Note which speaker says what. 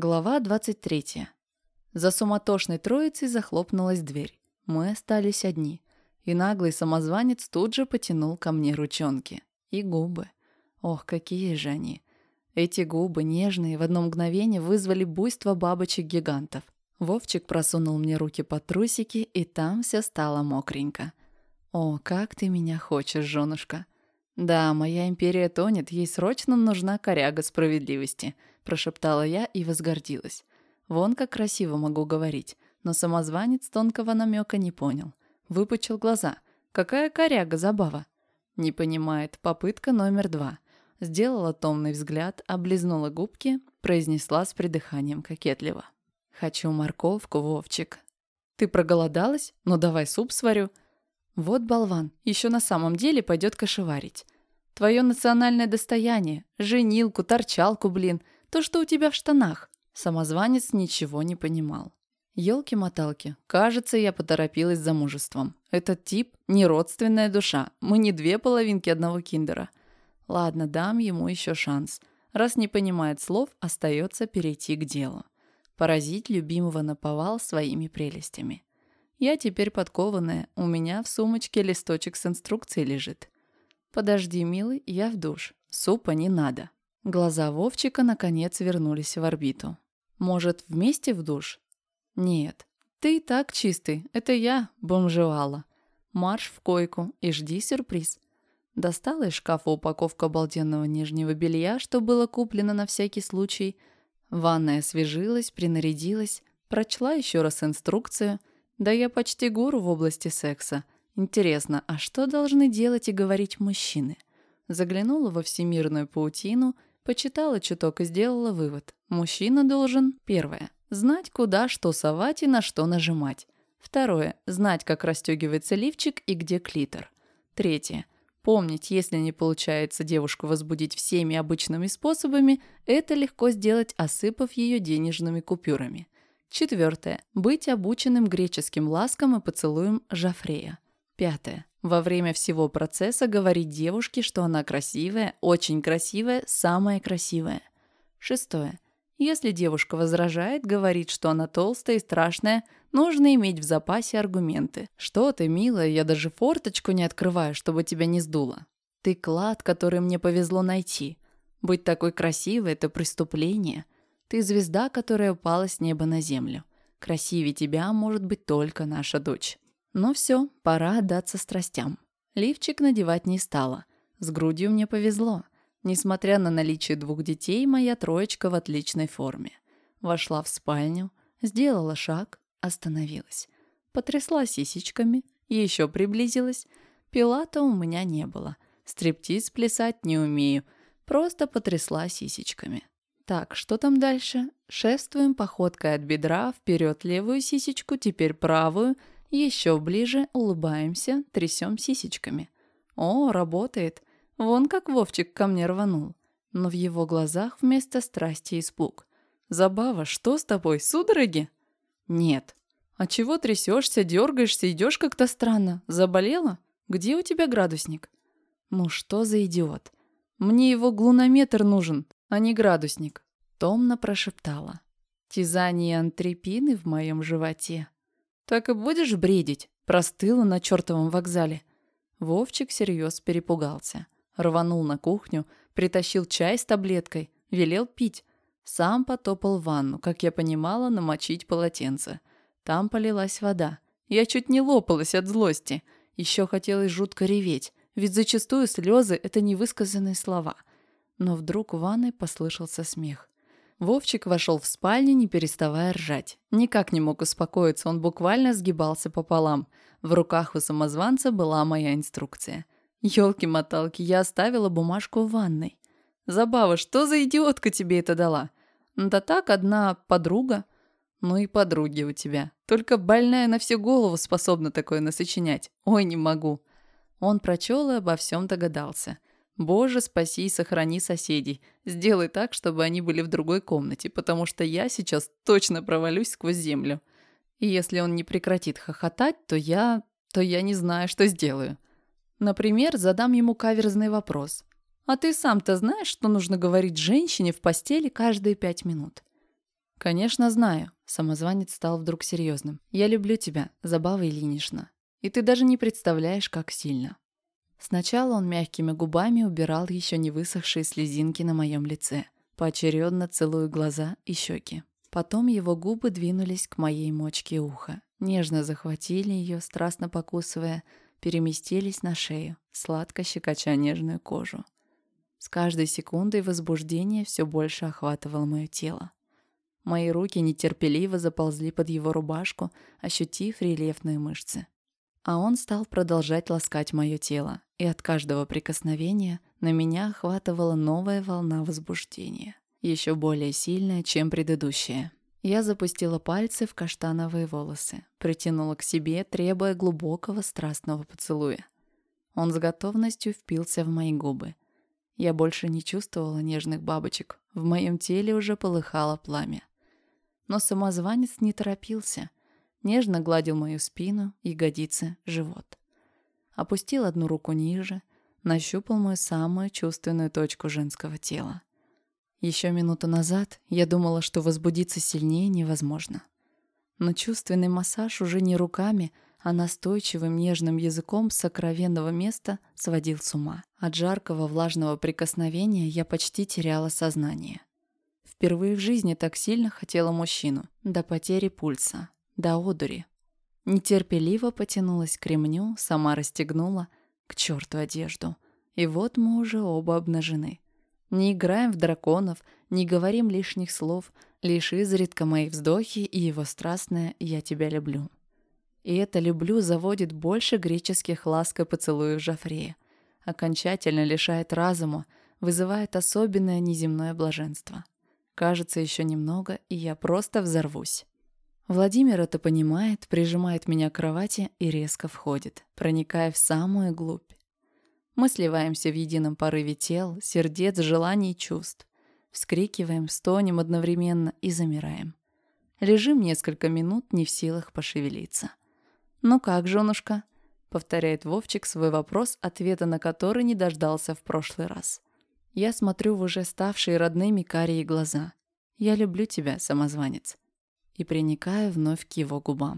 Speaker 1: Глава 23. За суматошной троицей захлопнулась дверь. Мы остались одни. И наглый самозванец тут же потянул ко мне ручонки. И губы. Ох, какие же они. Эти губы, нежные, в одно мгновение вызвали буйство бабочек-гигантов. Вовчик просунул мне руки под трусики, и там все стало мокренько. «О, как ты меня хочешь, женушка!» «Да, моя империя тонет, ей срочно нужна коряга справедливости», прошептала я и возгордилась. Вон как красиво могу говорить, но самозванец тонкого намека не понял. Выпучил глаза. Какая коряга забава? Не понимает. Попытка номер два. Сделала томный взгляд, облизнула губки, произнесла с придыханием кокетливо. «Хочу морковку, Вовчик». «Ты проголодалась? Ну давай суп сварю». «Вот болван, еще на самом деле пойдет кошеварить. Твое национальное достояние, женилку, торчалку, блин, то, что у тебя в штанах». Самозванец ничего не понимал. Ёлки-моталки, кажется, я поторопилась за мужеством. Этот тип – не родственная душа, мы не две половинки одного киндера. Ладно, дам ему еще шанс. Раз не понимает слов, остается перейти к делу. Поразить любимого наповал своими прелестями. Я теперь подкованная, у меня в сумочке листочек с инструкцией лежит. Подожди, милый, я в душ. Супа не надо. Глаза Вовчика наконец вернулись в орбиту. «Может, вместе в душ?» «Нет. Ты и так чистый. Это я, бомжевала. Марш в койку и жди сюрприз». Достала из шкафа упаковку обалденного нижнего белья, что было куплено на всякий случай. Ванная освежилась, принарядилась, прочла еще раз инструкцию. Да я почти гуру в области секса. Интересно, а что должны делать и говорить мужчины? Заглянула во всемирную паутину – Почитала чуток и сделала вывод. Мужчина должен, первое, знать, куда что совать и на что нажимать. Второе, знать, как расстегивается лифчик и где клитор. Третье, помнить, если не получается девушку возбудить всеми обычными способами, это легко сделать, осыпав ее денежными купюрами. Четвертое, быть обученным греческим ласкам и поцелуем Жафрея. Пятое. Во время всего процесса говорить девушке, что она красивая, очень красивая, самая красивая. Шестое. Если девушка возражает, говорит, что она толстая и страшная, нужно иметь в запасе аргументы. «Что ты, милая, я даже форточку не открываю, чтобы тебя не сдуло. Ты клад, который мне повезло найти. Быть такой красивой – это преступление. Ты звезда, которая упала с неба на землю. Красивее тебя может быть только наша дочь». Но все, пора отдаться страстям. Лифчик надевать не стала. С грудью мне повезло. Несмотря на наличие двух детей, моя троечка в отличной форме. Вошла в спальню, сделала шаг, остановилась. Потрясла сисечками, еще приблизилась. Пилата у меня не было. Стриптиз плясать не умею. Просто потрясла сисечками. Так, что там дальше? Шествуем походкой от бедра, вперед левую сисечку, теперь правую – еще ближе улыбаемся, трясем сисечками. О, работает. Вон как Вовчик ко мне рванул. Но в его глазах вместо страсти испуг. «Забава, что с тобой, судороги?» «Нет». «А чего трясешься, дергаешься, идешь как-то странно? Заболела? Где у тебя градусник?» «Ну что за идиот? Мне его глунометр нужен, а не градусник», — томно прошептала. «Тизание антрепины в моем животе». «Так и будешь бредить?» Простыла на чертовом вокзале. Вовчик всерьез перепугался. Рванул на кухню, притащил чай с таблеткой, велел пить. Сам потопал в ванну, как я понимала, намочить полотенце. Там полилась вода. Я чуть не лопалась от злости. Еще хотелось жутко реветь, ведь зачастую слезы – это невысказанные слова. Но вдруг в ванной послышался смех. Вовчик вошел в спальню, не переставая ржать. Никак не мог успокоиться, он буквально сгибался пополам. В руках у самозванца была моя инструкция. Ёлки-моталки, я оставила бумажку в ванной. «Забава, что за идиотка тебе это дала?» «Да так, одна подруга». «Ну и подруги у тебя. Только больная на всю голову способна такое насочинять. Ой, не могу». Он прочел и обо всем догадался. Боже, спаси и сохрани соседей. Сделай так, чтобы они были в другой комнате, потому что я сейчас точно провалюсь сквозь землю. И если он не прекратит хохотать, то я... то я не знаю, что сделаю. Например, задам ему каверзный вопрос. «А ты сам-то знаешь, что нужно говорить женщине в постели каждые пять минут?» «Конечно, знаю», — самозванец стал вдруг серьезным. «Я люблю тебя, Забава Ильинична. И ты даже не представляешь, как сильно». Сначала он мягкими губами убирал еще не высохшие слезинки на моем лице, поочередно целуя глаза и щеки. Потом его губы двинулись к моей мочке уха, нежно захватили ее, страстно покусывая, переместились на шею, сладко щекоча нежную кожу. С каждой секундой возбуждение все больше охватывало мое тело. Мои руки нетерпеливо заползли под его рубашку, ощутив рельефные мышцы. А он стал продолжать ласкать мое тело, и от каждого прикосновения на меня охватывала новая волна возбуждения, еще более сильная, чем предыдущая. Я запустила пальцы в каштановые волосы, притянула к себе, требуя глубокого страстного поцелуя. Он с готовностью впился в мои губы. Я больше не чувствовала нежных бабочек, в моем теле уже полыхало пламя. Но самозванец не торопился, нежно гладил мою спину, ягодицы, живот. Опустил одну руку ниже, нащупал мою самую чувственную точку женского тела. Еще минуту назад я думала, что возбудиться сильнее невозможно. Но чувственный массаж уже не руками, а настойчивым нежным языком сокровенного места сводил с ума. От жаркого влажного прикосновения я почти теряла сознание. Впервые в жизни так сильно хотела мужчину, до потери пульса, до одури. Нетерпеливо потянулась к ремню, сама расстегнула, к черту одежду. И вот мы уже оба обнажены. Не играем в драконов, не говорим лишних слов, лишь изредка мои вздохи и его страстное «я тебя люблю». И это «люблю» заводит больше греческих ласк и поцелуев Жофрея. Окончательно лишает разума, вызывает особенное неземное блаженство. Кажется, еще немного, и я просто взорвусь. Владимир это понимает, прижимает меня к кровати и резко входит, проникая в самую глубь. Мы сливаемся в едином порыве тел, сердец, желаний и чувств. Вскрикиваем, стонем одновременно и замираем. Лежим несколько минут, не в силах пошевелиться. «Ну как, женушка?» — повторяет Вовчик свой вопрос, ответа на который не дождался в прошлый раз. Я смотрю в уже ставшие родными карие глаза. «Я люблю тебя, самозванец». И приникаю вновь к его губам.